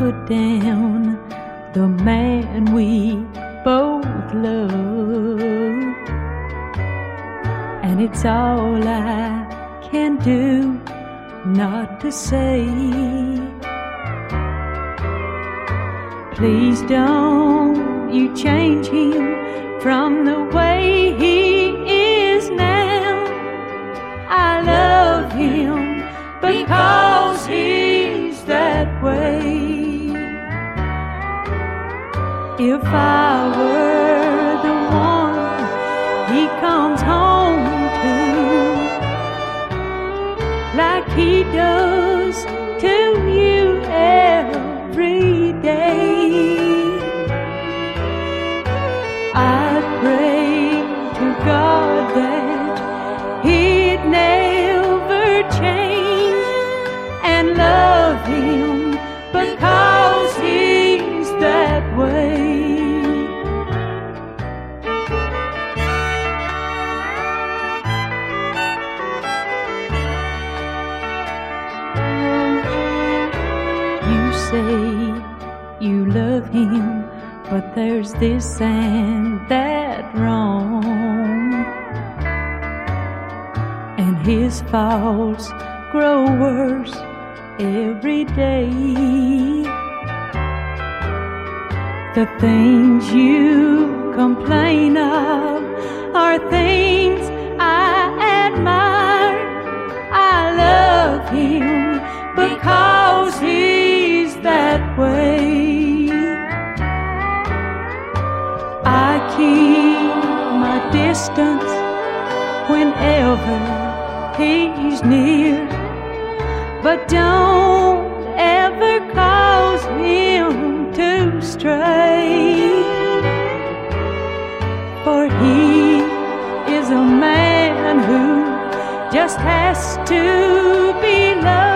put down the man we both love. And it's all I can do not to say. Please don't you change him from the way he is now. I love him because If I were the one he comes home to, like he does to you every day, I pray to God him, but there's this and that wrong. And his faults grow worse every day. The things you complain of are things I admire. I love him because he's that way. Keep my distance whenever he's near, but don't ever cause him to stray. For he is a man who just has to be loved,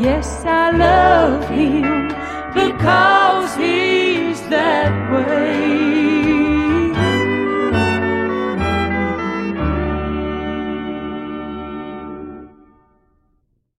Yes, I love him because he